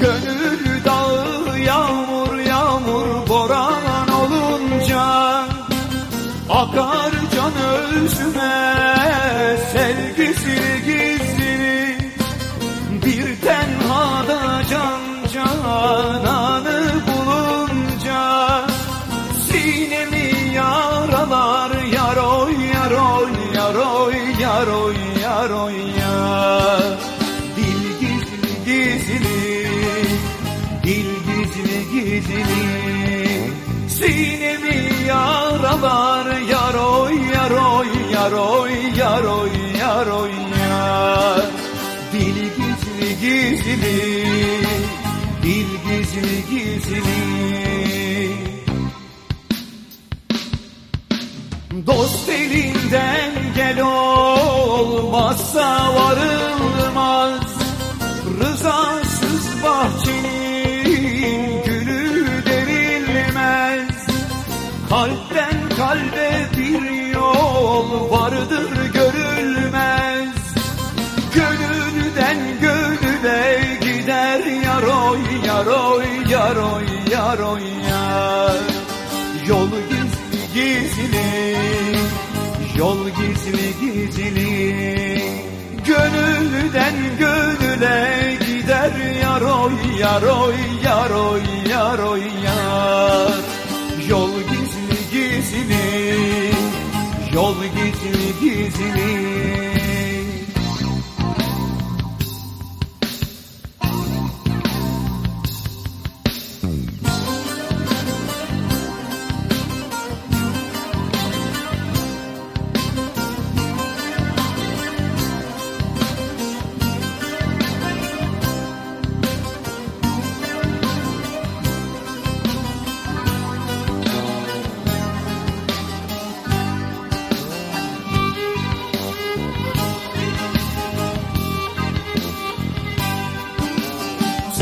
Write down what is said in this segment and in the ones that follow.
Gönül dağı yağmur yağmur boran olunca Akar can özüme sevgisi gizli. Bir tenhada can cananı bulunca Sinemi yaralar yaroy yaroy yaroy yaroy yaroy ya Dil gizli gizli Dil gizli gizli Sinemi yaralar yaroy yaroy yaroy yaroy yaroy ya Dil gizli gizli Dil gizli gizli. Dost elinden gel olmazsa varılmaz Kalpten kalbe bir yol vardır görülmez. Gönülden gönüle gider yaroy yaroy yaroy yaroy yar. Yol gizli gizli Yol gizli gizli. Gönülden gönüle gider yaroy yaroy yaroy yaroy yar Yol gizli gizli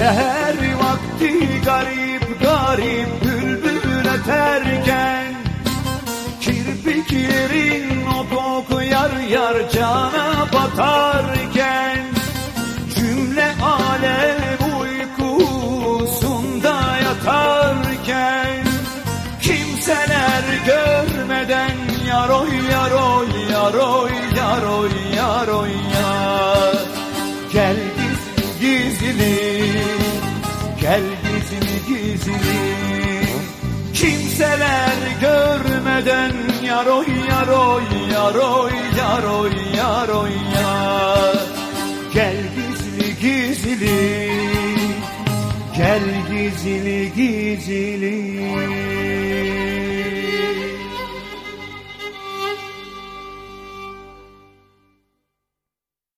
Seher vakti garip garip bülbül öterken Kirpiklerin o koku yar yar cana batarken Cümle alem uykusunda yatarken Kimseler görmeden yaroy yaroy yaroy yaroy yaroy yar. Gel gizli gizli Gel gizli gizli. Kimseler görmeden yaroy yaroy yaroy yaroy yaroy yar Gel gizli gizli. Gel gizli gizli